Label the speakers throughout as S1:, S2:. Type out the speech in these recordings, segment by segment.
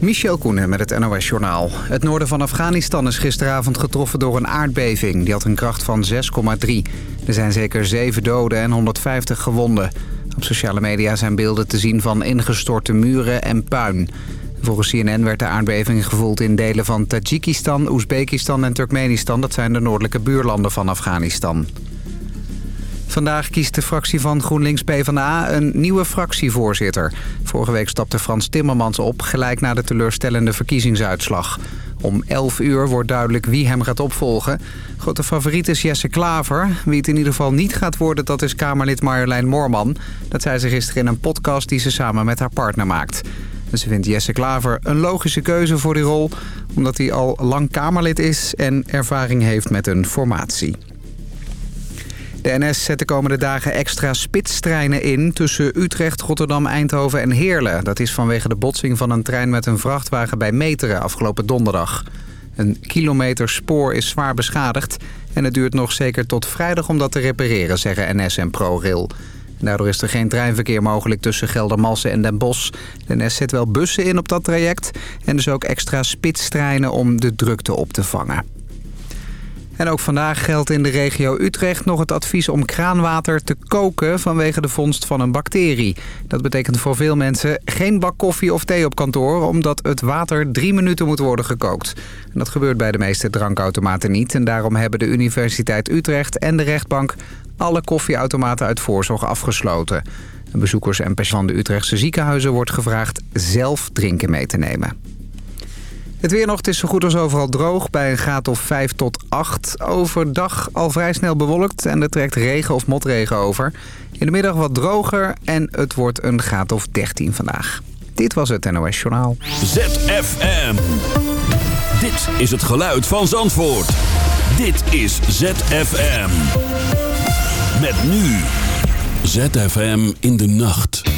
S1: Michel Koenen met het NOS-journaal. Het noorden van Afghanistan is gisteravond getroffen door een aardbeving. Die had een kracht van 6,3. Er zijn zeker 7 doden en 150 gewonden. Op sociale media zijn beelden te zien van ingestorte muren en puin. Volgens CNN werd de aardbeving gevoeld in delen van Tajikistan, Oezbekistan en Turkmenistan. Dat zijn de noordelijke buurlanden van Afghanistan. Vandaag kiest de fractie van GroenLinks PvdA een nieuwe fractievoorzitter. Vorige week stapte Frans Timmermans op, gelijk na de teleurstellende verkiezingsuitslag. Om 11 uur wordt duidelijk wie hem gaat opvolgen. Grote favoriet is Jesse Klaver. Wie het in ieder geval niet gaat worden, dat is Kamerlid Marjolein Moorman. Dat zei ze gisteren in een podcast die ze samen met haar partner maakt. ze vindt Jesse Klaver een logische keuze voor die rol... omdat hij al lang Kamerlid is en ervaring heeft met een formatie. De NS zet de komende dagen extra spitstreinen in tussen Utrecht, Rotterdam, Eindhoven en Heerlen. Dat is vanwege de botsing van een trein met een vrachtwagen bij Meteren afgelopen donderdag. Een kilometer spoor is zwaar beschadigd en het duurt nog zeker tot vrijdag om dat te repareren, zeggen NS en ProRail. Daardoor is er geen treinverkeer mogelijk tussen Geldermalsen en Den Bosch. De NS zet wel bussen in op dat traject en dus ook extra spitstreinen om de drukte op te vangen. En ook vandaag geldt in de regio Utrecht nog het advies om kraanwater te koken vanwege de vondst van een bacterie. Dat betekent voor veel mensen geen bak koffie of thee op kantoor omdat het water drie minuten moet worden gekookt. En dat gebeurt bij de meeste drankautomaten niet en daarom hebben de Universiteit Utrecht en de rechtbank alle koffieautomaten uit voorzorg afgesloten. Bezoekers en patiënten de Utrechtse ziekenhuizen wordt gevraagd zelf drinken mee te nemen. Het weer is zo goed als overal droog bij een graad of 5 tot 8. Overdag al vrij snel bewolkt en er trekt regen of motregen over. In de middag wat droger en het wordt een graad of 13 vandaag. Dit was het NOS Journaal.
S2: ZFM. Dit is het geluid van Zandvoort. Dit is ZFM. Met nu. ZFM in de nacht.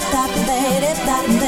S3: Geluid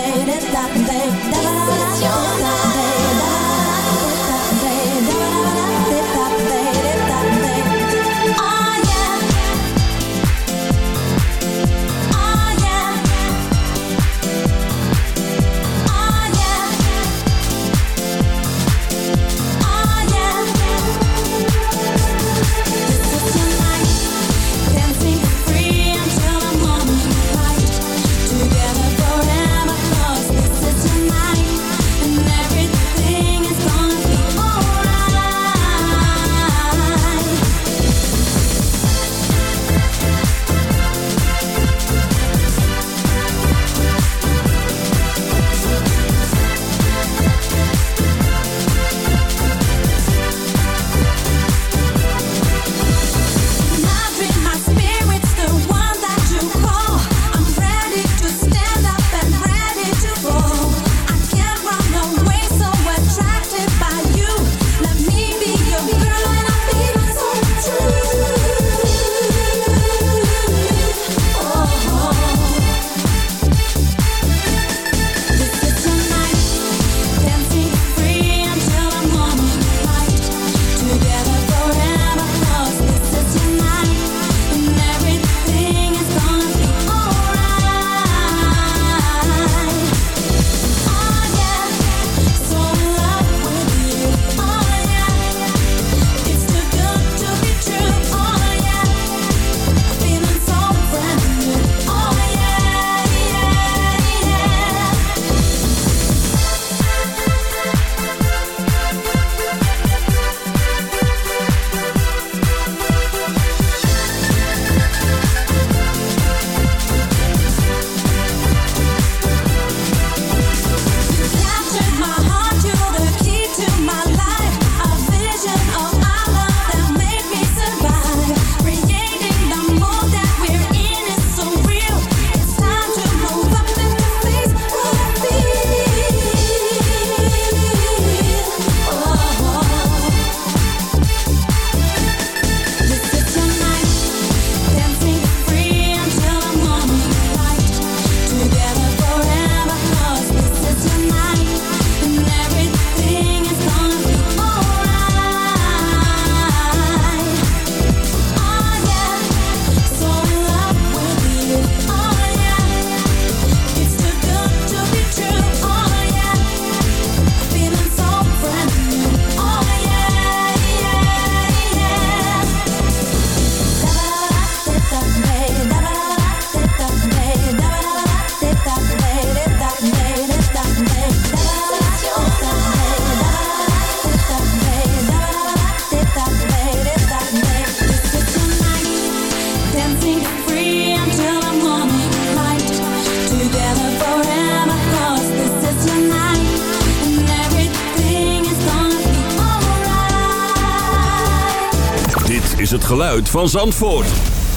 S3: van Zandvoort.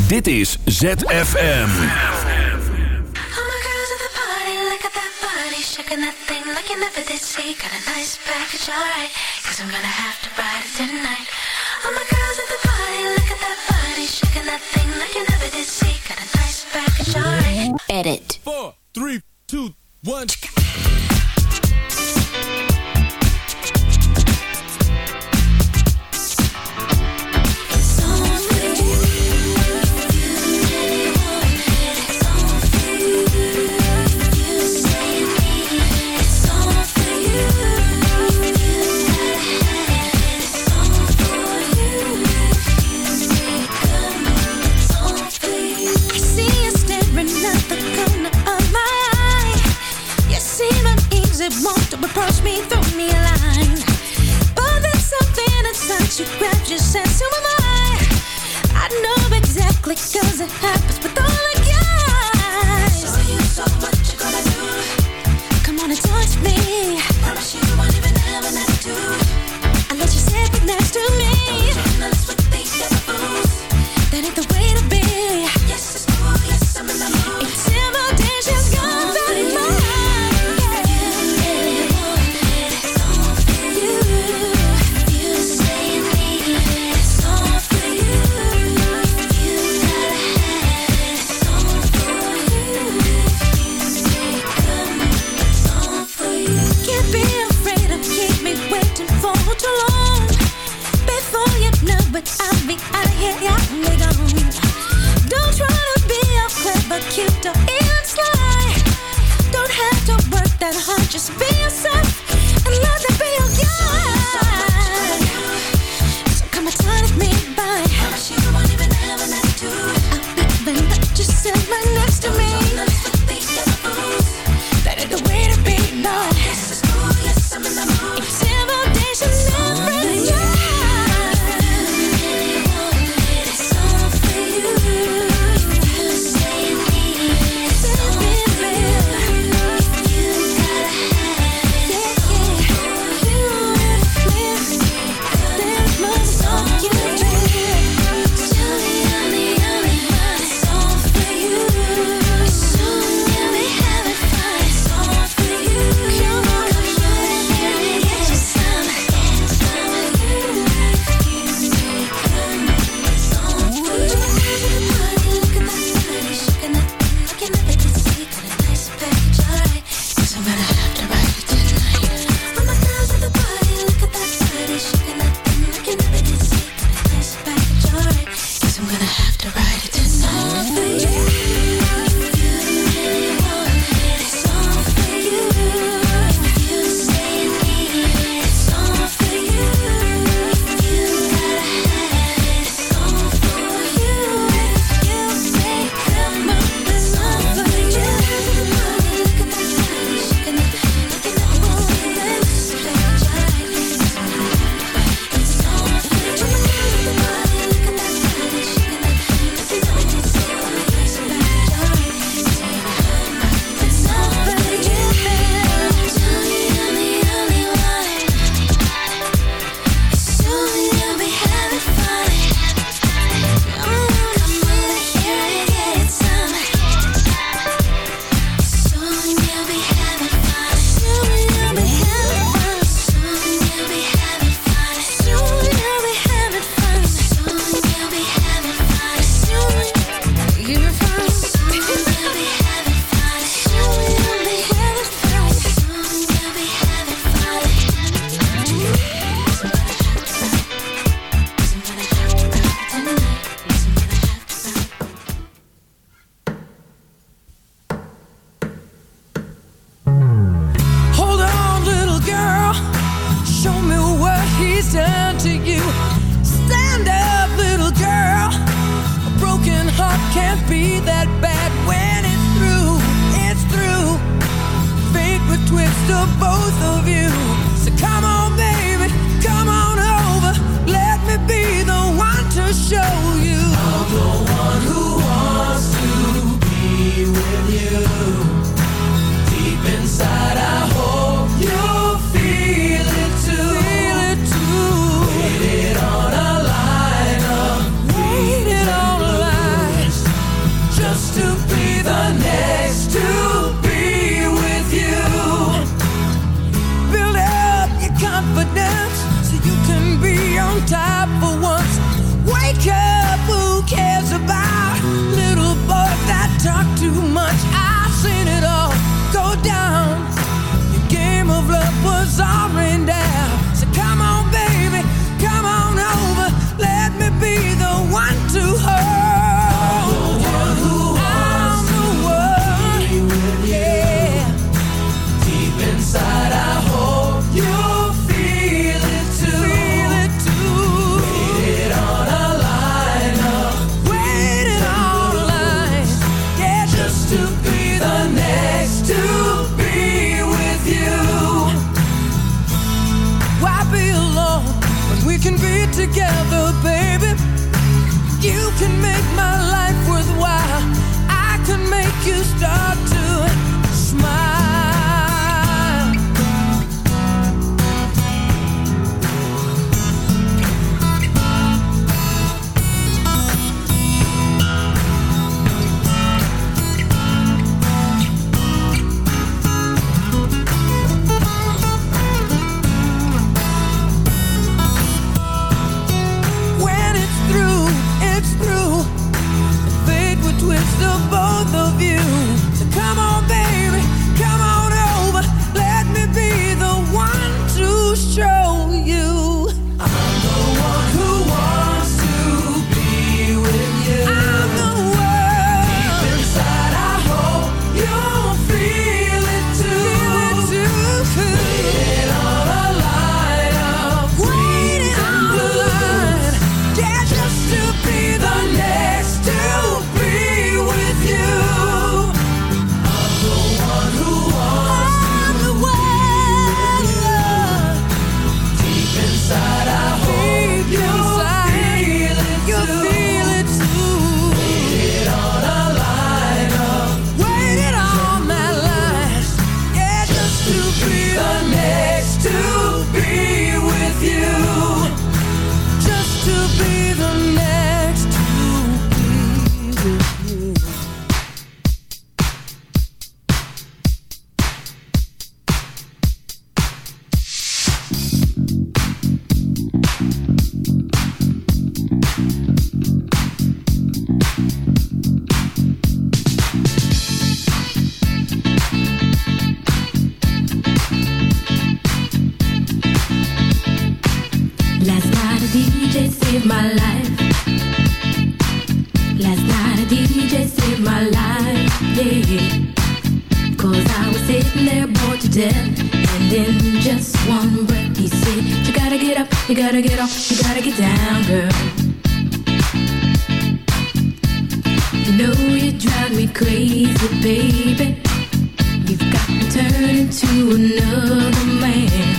S3: Dit is ZFM. My girls at the party, look at that that thing a nice package, alright. Edit. 4, 3, 2, 1 your sense. Who am I? I know exactly cause it happens can make my life worthwhile. I can make you stop. DJ saved my life. Last night a DJ saved my life, yeah. Cause I was sitting there bored to death. And in just one breath he said, you gotta get up, you gotta get off, you gotta get down, girl. You know you drive me crazy, baby. You've got me turning to another man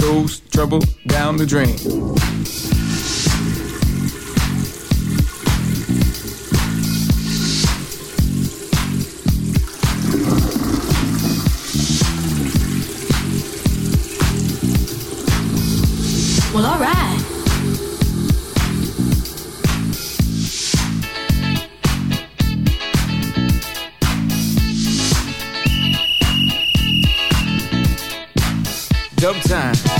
S4: goes trouble down the drain.
S5: Well, alright.
S4: dumb time.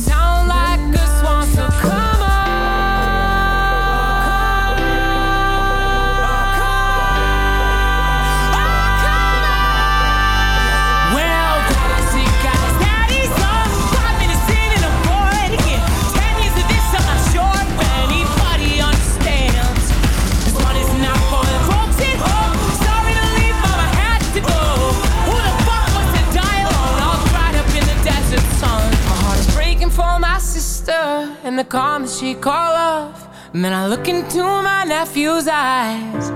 S6: in the calm she call off. Man, I look into my nephew's eyes.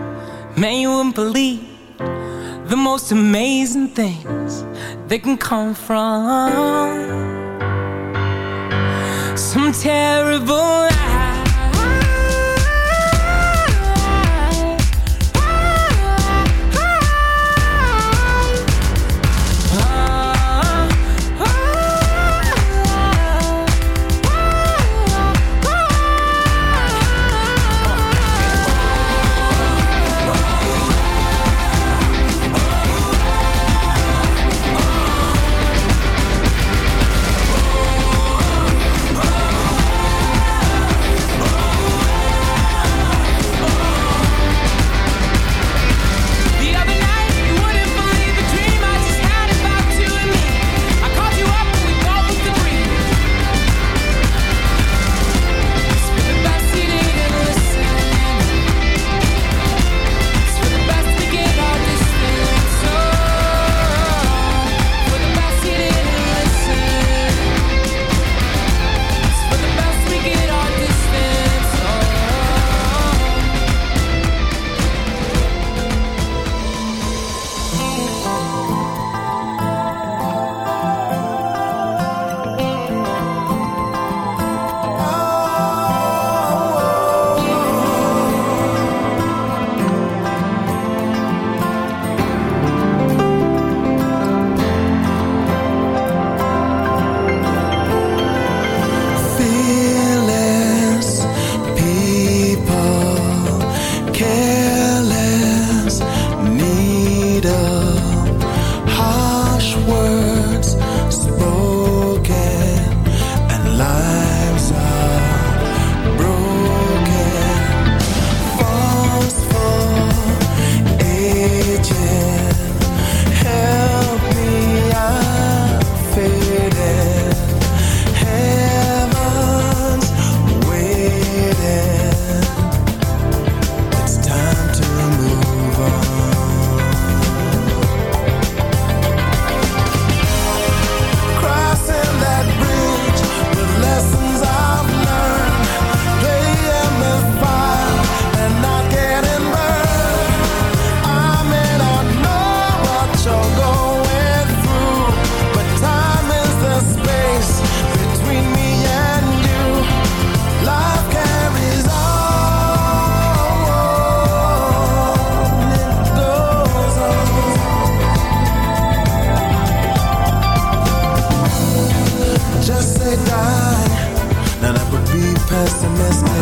S6: Man, you wouldn't believe the most amazing things that can come from some terrible.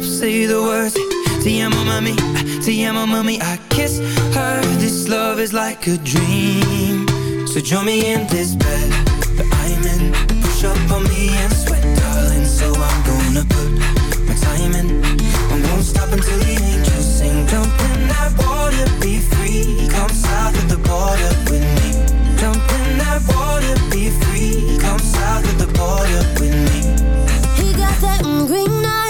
S7: lips say the words. Te amo, mami, te amo, mami. I kiss her. This love is like a dream. So join me in this bed that I'm in. Push up on me and sweat, darling. So I'm gonna put my time in. I won't stop until the angels sing. Jump in that water, be free. Come south of the border with me. Jump in that water, be free. Come south of the border with me.
S8: He got that green eyes,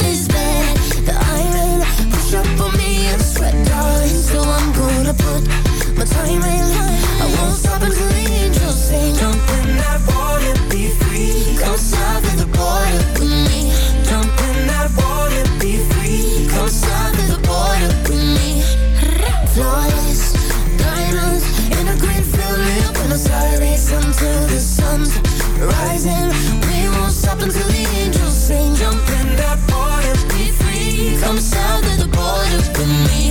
S8: sweat, darling. So I'm gonna put my time in. I won't stop until the angels sing.
S7: Jump in that water, be free.
S8: Come south of the border with me.
S7: Jump in that water, be free.
S8: Come south of the border with me. Flawless diamonds in a green field lit Buenos Aires until the sun's rising. We won't stop until the angels sing. Jump in that water, be free. Come south of the border with me.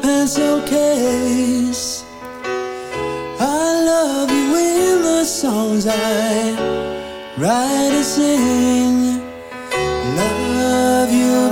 S9: pencil case. I love you in the songs I write and sing. Love you.